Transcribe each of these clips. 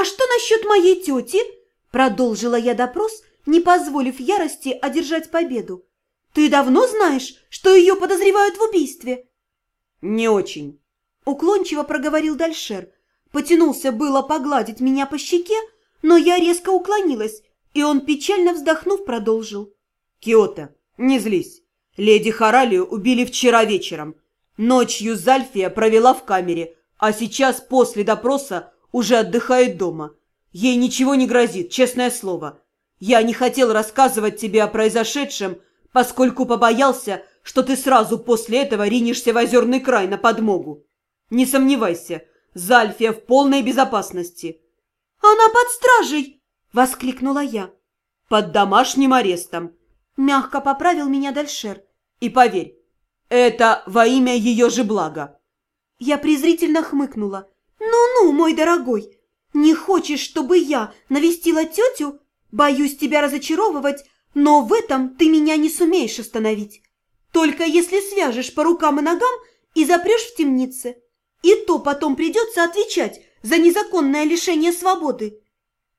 «А что насчет моей тети?» Продолжила я допрос, не позволив ярости одержать победу. «Ты давно знаешь, что ее подозревают в убийстве?» «Не очень», – уклончиво проговорил Дальшер. Потянулся было погладить меня по щеке, но я резко уклонилась, и он, печально вздохнув, продолжил. «Киото, не злись. Леди Харалию убили вчера вечером. Ночью Зальфия провела в камере, а сейчас после допроса уже отдыхает дома. Ей ничего не грозит, честное слово. Я не хотел рассказывать тебе о произошедшем, поскольку побоялся, что ты сразу после этого ринешься в озерный край на подмогу. Не сомневайся, Зальфия в полной безопасности. «Она под стражей!» – воскликнула я. «Под домашним арестом!» – мягко поправил меня Дальшер. «И поверь, это во имя ее же блага!» Я презрительно хмыкнула. «Ну-ну, мой дорогой, не хочешь, чтобы я навестила тетю? Боюсь тебя разочаровывать, но в этом ты меня не сумеешь остановить. Только если свяжешь по рукам и ногам и запрешь в темнице. И то потом придется отвечать за незаконное лишение свободы.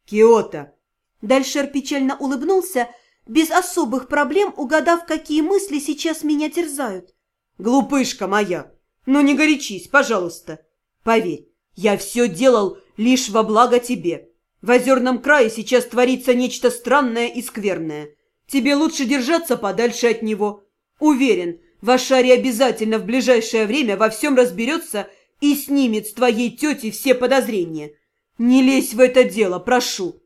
Киото. Дальшер печально улыбнулся, без особых проблем угадав, какие мысли сейчас меня терзают. Глупышка моя, ну не горячись, пожалуйста. Поверь, я все делал лишь во благо тебе. В озерном крае сейчас творится нечто странное и скверное. Тебе лучше держаться подальше от него. Уверен, Вашари обязательно в ближайшее время во всем разберется и снимет с твоей тети все подозрения. Не лезь в это дело, прошу.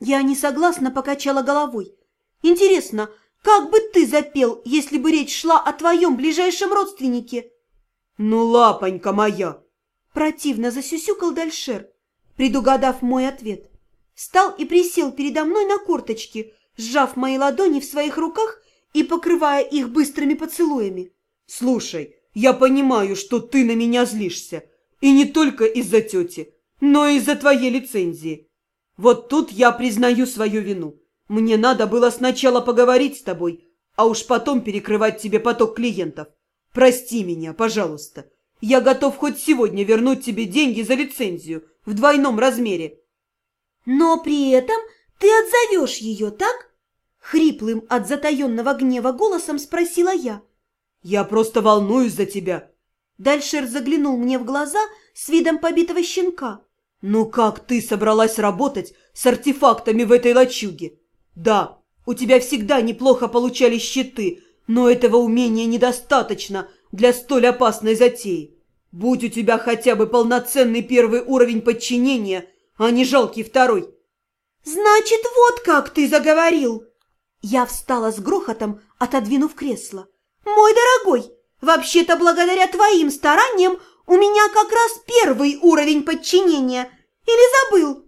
Я не согласно покачала головой. Интересно, как бы ты запел, если бы речь шла о твоем ближайшем родственнике? Ну, лапонька моя! Противно засюсюкал Дальшер, предугадав мой ответ. Стал и присел передо мной на корточки, сжав мои ладони в своих руках и покрывая их быстрыми поцелуями. «Слушай, я понимаю, что ты на меня злишься, и не только из-за тети, но и из-за твоей лицензии. Вот тут я признаю свою вину. Мне надо было сначала поговорить с тобой, а уж потом перекрывать тебе поток клиентов. Прости меня, пожалуйста. Я готов хоть сегодня вернуть тебе деньги за лицензию в двойном размере». «Но при этом ты отзовешь ее, так?» Хриплым от затаенного гнева голосом спросила я. «Я просто волнуюсь за тебя». Дальшер заглянул мне в глаза с видом побитого щенка. «Ну как ты собралась работать с артефактами в этой лачуге? Да, у тебя всегда неплохо получались щиты, но этого умения недостаточно для столь опасной затеи. Будь у тебя хотя бы полноценный первый уровень подчинения, а не жалкий второй». «Значит, вот как ты заговорил!» Я встала с грохотом, отодвинув кресло. «Мой дорогой, вообще-то благодаря твоим стараниям у меня как раз первый уровень подчинения. Или забыл?»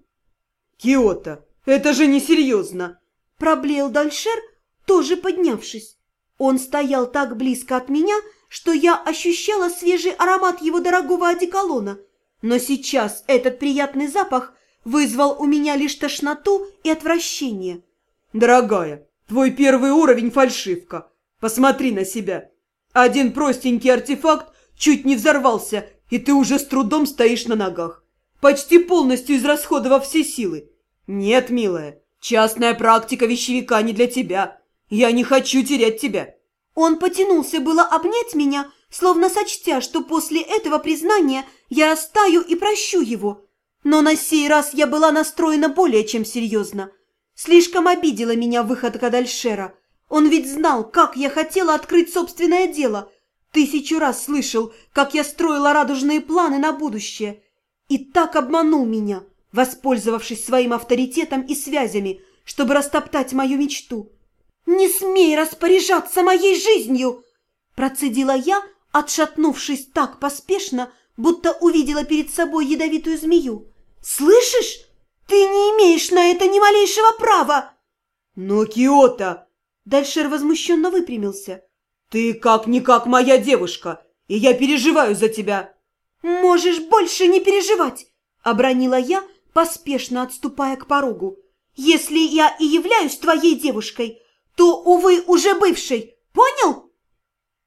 «Киото, это же несерьезно!» Проблеял Дальшер, тоже поднявшись. Он стоял так близко от меня, что я ощущала свежий аромат его дорогого одеколона. Но сейчас этот приятный запах вызвал у меня лишь тошноту и отвращение. «Дорогая, Твой первый уровень – фальшивка. Посмотри на себя. Один простенький артефакт чуть не взорвался, и ты уже с трудом стоишь на ногах, почти полностью израсходовав все силы. Нет, милая, частная практика вещевика не для тебя. Я не хочу терять тебя. Он потянулся было обнять меня, словно сочтя, что после этого признания я растаю и прощу его. Но на сей раз я была настроена более чем серьезно – Слишком обидела меня выходка Дальшера. Он ведь знал, как я хотела открыть собственное дело. Тысячу раз слышал, как я строила радужные планы на будущее. И так обманул меня, воспользовавшись своим авторитетом и связями, чтобы растоптать мою мечту. «Не смей распоряжаться моей жизнью!» Процедила я, отшатнувшись так поспешно, будто увидела перед собой ядовитую змею. «Слышишь?» «Ты не имеешь на это ни малейшего права!» «Но, Киота!» Дальшер возмущенно выпрямился. «Ты как-никак моя девушка, и я переживаю за тебя!» «Можешь больше не переживать!» Обронила я, поспешно отступая к порогу. «Если я и являюсь твоей девушкой, то, увы, уже бывшей, понял?»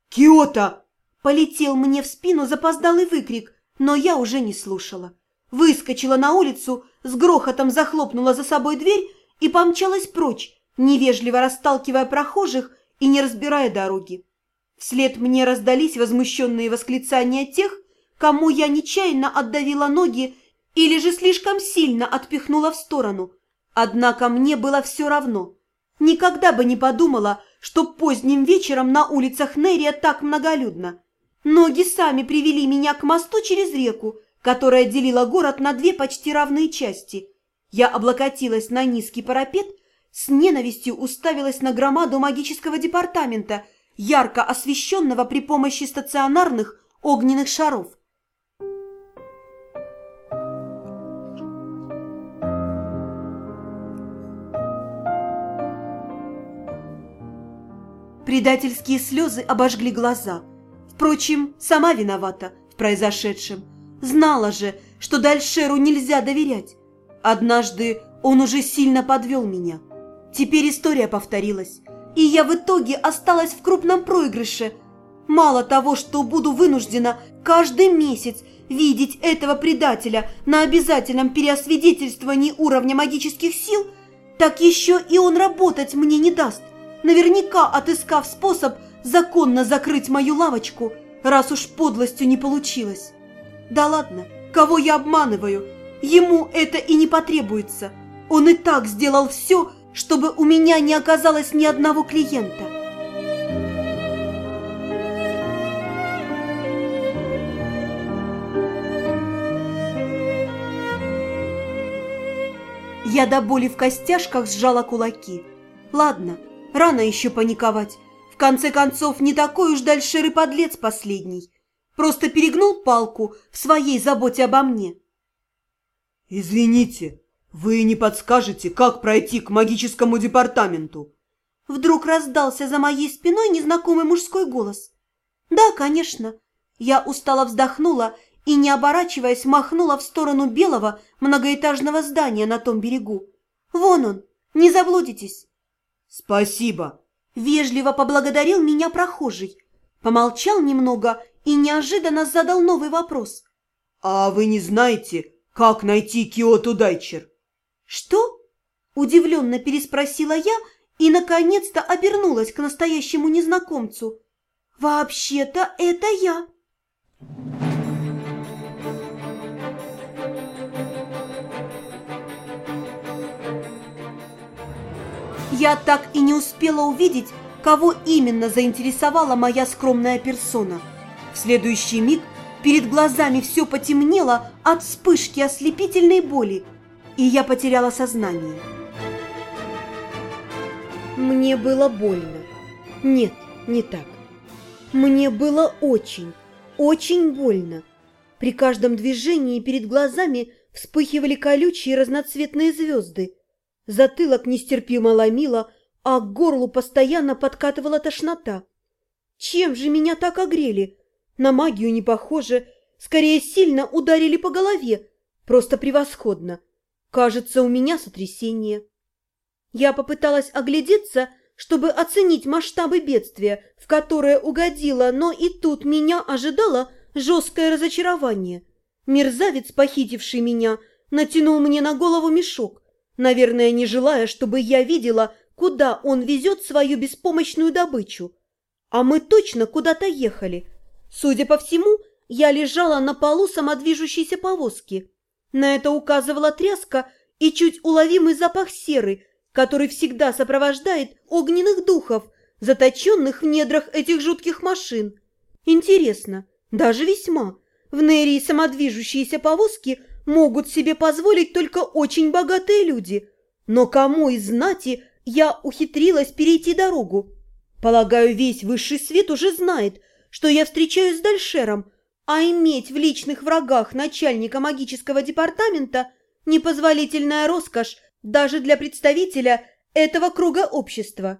«Киота!» Полетел мне в спину запоздалый выкрик, но я уже не слушала. выскочила на улицу, с грохотом захлопнула за собой дверь и помчалась прочь, невежливо расталкивая прохожих и не разбирая дороги. Вслед мне раздались возмущенные восклицания тех, кому я нечаянно отдавила ноги или же слишком сильно отпихнула в сторону. Однако мне было все равно. Никогда бы не подумала, что поздним вечером на улицах Нерия так многолюдно. Ноги сами привели меня к мосту через реку, которая делила город на две почти равные части. Я облокотилась на низкий парапет, с ненавистью уставилась на громаду магического департамента, ярко освещенного при помощи стационарных огненных шаров. Предательские слезы обожгли глаза. Впрочем, сама виновата в произошедшем. Знала же, что Дальшеру нельзя доверять. Однажды он уже сильно подвел меня. Теперь история повторилась, и я в итоге осталась в крупном проигрыше. Мало того, что буду вынуждена каждый месяц видеть этого предателя на обязательном переосвидетельствовании уровня магических сил, так еще и он работать мне не даст наверняка отыскав способ законно закрыть мою лавочку, раз уж подлостью не получилось. Да ладно, кого я обманываю? Ему это и не потребуется. Он и так сделал все, чтобы у меня не оказалось ни одного клиента. Я до боли в костяшках сжала кулаки. Ладно, Рано еще паниковать. В конце концов, не такой уж дальше подлец последний. Просто перегнул палку в своей заботе обо мне. «Извините, вы не подскажете, как пройти к магическому департаменту?» Вдруг раздался за моей спиной незнакомый мужской голос. «Да, конечно». Я устало вздохнула и, не оборачиваясь, махнула в сторону белого многоэтажного здания на том берегу. «Вон он, не заблудитесь». «Спасибо!» – вежливо поблагодарил меня прохожий. Помолчал немного и неожиданно задал новый вопрос. «А вы не знаете, как найти Киоту Дайчер?» «Что?» – удивленно переспросила я и, наконец-то, обернулась к настоящему незнакомцу. «Вообще-то это я!» Я так и не успела увидеть, кого именно заинтересовала моя скромная персона. В следующий миг перед глазами все потемнело от вспышки ослепительной боли, и я потеряла сознание. Мне было больно. Нет, не так. Мне было очень, очень больно. При каждом движении перед глазами вспыхивали колючие разноцветные звезды, Затылок нестерпимо ломило, а к горлу постоянно подкатывала тошнота. Чем же меня так огрели? На магию не похоже, скорее сильно ударили по голове. Просто превосходно. Кажется, у меня сотрясение. Я попыталась оглядеться, чтобы оценить масштабы бедствия, в которое угодила, но и тут меня ожидало жесткое разочарование. Мерзавец, похитивший меня, натянул мне на голову мешок, наверное, не желая, чтобы я видела, куда он везет свою беспомощную добычу. А мы точно куда-то ехали. Судя по всему, я лежала на полу самодвижущейся повозки. На это указывала тряска и чуть уловимый запах серы, который всегда сопровождает огненных духов, заточенных в недрах этих жутких машин. Интересно, даже весьма. В Нерии самодвижущиеся повозки – могут себе позволить только очень богатые люди. Но кому из знати я ухитрилась перейти дорогу? Полагаю, весь высший свет уже знает, что я встречаюсь с Дальшером, а иметь в личных врагах начальника магического департамента – непозволительная роскошь даже для представителя этого круга общества.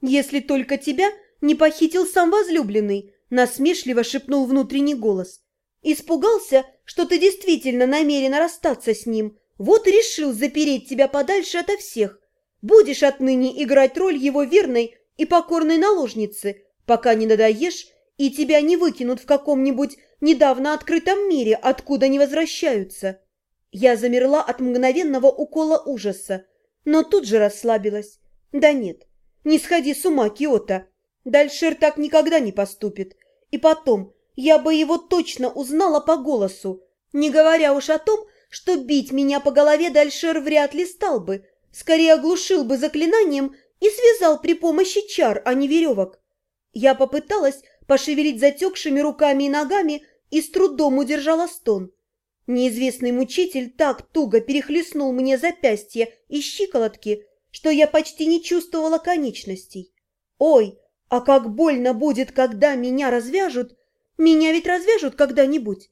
Если только тебя не похитил сам возлюбленный, насмешливо шепнул внутренний голос. Испугался, что ты действительно намерена расстаться с ним, вот и решил запереть тебя подальше ото всех. Будешь отныне играть роль его верной и покорной наложницы, пока не надоешь и тебя не выкинут в каком-нибудь недавно открытом мире, откуда не возвращаются. Я замерла от мгновенного укола ужаса, но тут же расслабилась. Да нет, не сходи с ума, Киота. Дальшер так никогда не поступит. И потом, я бы его точно узнала по голосу, не говоря уж о том, что бить меня по голове Дальшер вряд ли стал бы, скорее оглушил бы заклинанием и связал при помощи чар, а не веревок. Я попыталась пошевелить затекшими руками и ногами и с трудом удержала стон. Неизвестный мучитель так туго перехлестнул мне запястье и щиколотки, что я почти не чувствовала конечностей. Ой, а как больно будет, когда меня развяжут! Меня ведь развяжут когда-нибудь.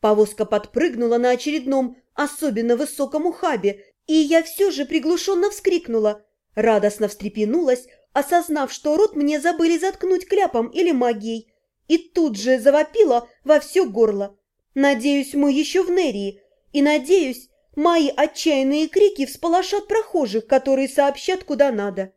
Повозка подпрыгнула на очередном, особенно высоком ухабе, и я все же приглушенно вскрикнула. Радостно встрепенулась, осознав, что рот мне забыли заткнуть кляпом или магией, и тут же завопила во все горло. Надеюсь, мы еще в Нерии, и надеюсь, мои отчаянные крики всполошат прохожих, которые сообщат куда надо.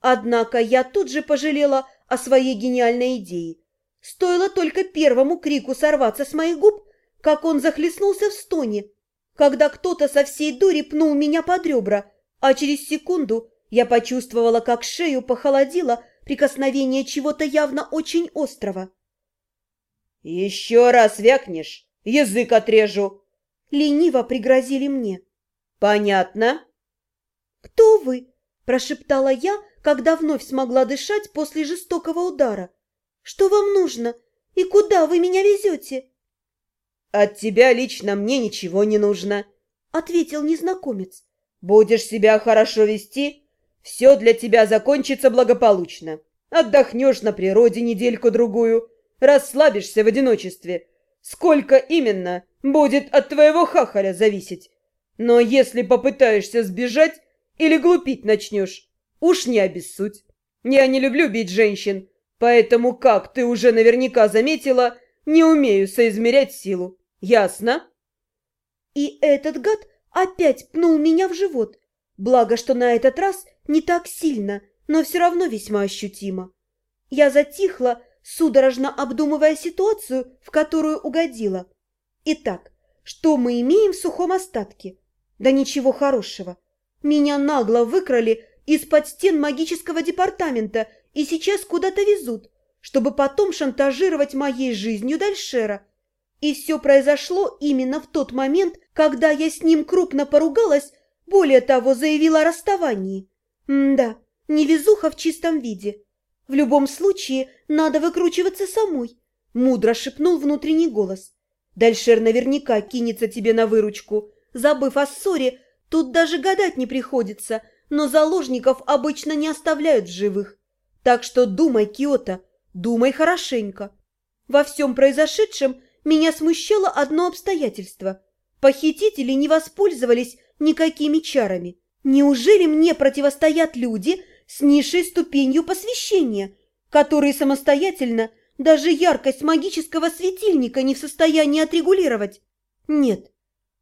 Однако я тут же пожалела о своей гениальной идее. Стоило только первому крику сорваться с моих губ, как он захлестнулся в стоне, когда кто-то со всей дури пнул меня под ребра, а через секунду я почувствовала, как шею похолодило прикосновение чего-то явно очень острого. «Еще раз вякнешь, язык отрежу!» Лениво пригрозили мне. «Понятно?» «Кто вы?» – прошептала я, когда вновь смогла дышать после жестокого удара. «Что вам нужно? И куда вы меня везете?» «От тебя лично мне ничего не нужно», — ответил незнакомец. «Будешь себя хорошо вести, все для тебя закончится благополучно. Отдохнешь на природе недельку-другую, расслабишься в одиночестве. Сколько именно будет от твоего хахаля зависеть. Но если попытаешься сбежать или глупить начнешь, уж не обессудь. Я не люблю бить женщин, поэтому, как ты уже наверняка заметила, не умею соизмерять силу. Ясно?» И этот гад опять пнул меня в живот. Благо, что на этот раз не так сильно, но все равно весьма ощутимо. Я затихла, судорожно обдумывая ситуацию, в которую угодила. Итак, что мы имеем в сухом остатке? Да ничего хорошего. Меня нагло выкрали из-под стен магического департамента и сейчас куда-то везут, чтобы потом шантажировать моей жизнью Дальшера. И все произошло именно в тот момент, когда я с ним крупно поругалась, более того, заявила о расставании. М-да, невезуха в чистом виде. В любом случае, надо выкручиваться самой, мудро шепнул внутренний голос. Дальшер наверняка кинется тебе на выручку. Забыв о ссоре, тут даже гадать не приходится, но заложников обычно не оставляют в живых. Так что думай, Киота, думай хорошенько. Во всем произошедшем меня смущало одно обстоятельство. Похитители не воспользовались никакими чарами. Неужели мне противостоят люди с низшей ступенью посвящения, которые самостоятельно даже яркость магического светильника не в состоянии отрегулировать? Нет,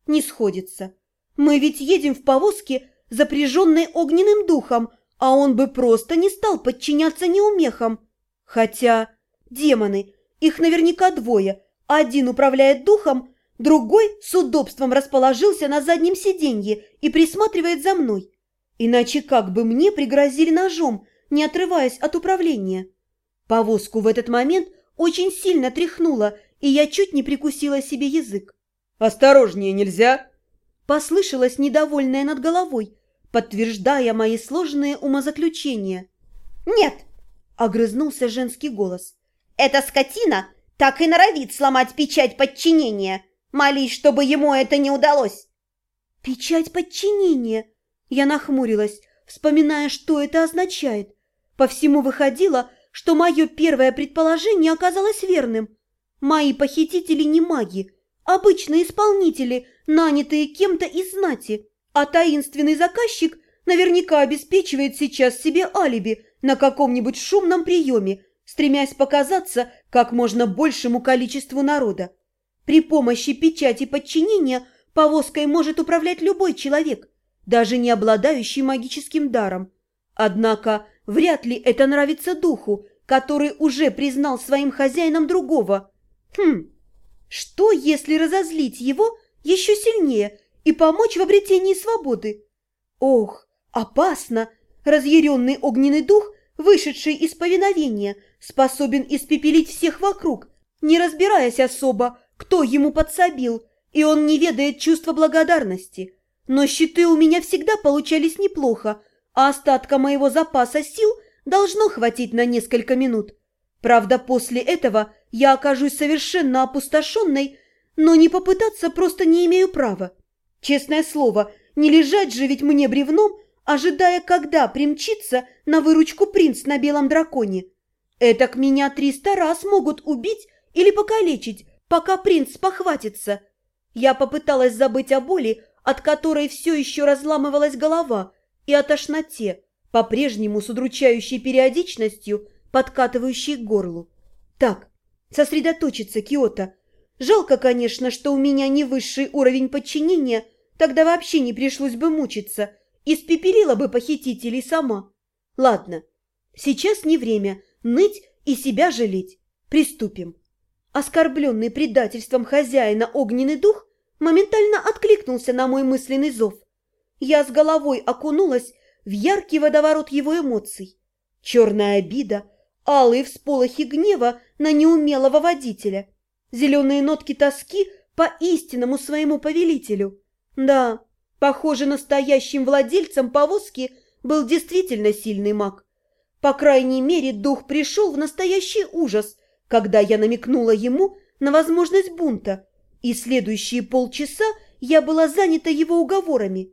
не сходится. Мы ведь едем в повозке, запряженной огненным духом, а он бы просто не стал подчиняться неумехам. Хотя, демоны, их наверняка двое – один управляет духом, другой с удобством расположился на заднем сиденье и присматривает за мной. Иначе как бы мне пригрозили ножом, не отрываясь от управления? Повозку в этот момент очень сильно тряхнуло, и я чуть не прикусила себе язык. «Осторожнее нельзя!» Послышалось недовольное над головой, подтверждая мои сложные умозаключения. «Нет!» – огрызнулся женский голос. «Эта скотина так и норовит сломать печать подчинения. Молись, чтобы ему это не удалось. Печать подчинения? Я нахмурилась, вспоминая, что это означает. По всему выходило, что мое первое предположение оказалось верным. Мои похитители не маги, обычные исполнители, нанятые кем-то из знати, а таинственный заказчик наверняка обеспечивает сейчас себе алиби на каком-нибудь шумном приеме, стремясь показаться как можно большему количеству народа. При помощи печати подчинения повозкой может управлять любой человек, даже не обладающий магическим даром. Однако вряд ли это нравится духу, который уже признал своим хозяином другого. Хм, что если разозлить его еще сильнее и помочь в обретении свободы. Ох, опасно! Разъяренный огненный дух, вышедший из повиновения, способен испепелить всех вокруг, не разбираясь особо, кто ему подсобил, и он не ведает чувства благодарности. Но щиты у меня всегда получались неплохо, а остатка моего запаса сил должно хватить на несколько минут. Правда, после этого я окажусь совершенно опустошенной, но не попытаться просто не имею права. Честное слово, не лежать же ведь мне бревном, ожидая, когда примчится на выручку принц на белом драконе. Этак меня триста раз могут убить или покалечить, пока принц похватится. Я попыталась забыть о боли, от которой все еще разламывалась голова, и о тошноте, по-прежнему с удручающей периодичностью, подкатывающей к горлу. Так, сосредоточиться, Киото. Жалко, конечно, что у меня не высший уровень подчинения, тогда вообще не пришлось бы мучиться, испепелила бы похитителей сама. Ладно, сейчас не время ныть и себя жалеть. Приступим. Оскорбленный предательством хозяина огненный дух моментально откликнулся на мой мысленный зов. Я с головой окунулась в яркий водоворот его эмоций. Черная обида, алые всполохи гнева на неумелого водителя, зеленые нотки тоски по истинному своему повелителю. Да, похоже, настоящим владельцем повозки был действительно сильный маг. По крайней мере, дух пришел в настоящий ужас, когда я намекнула ему на возможность бунта, и следующие полчаса я была занята его уговорами.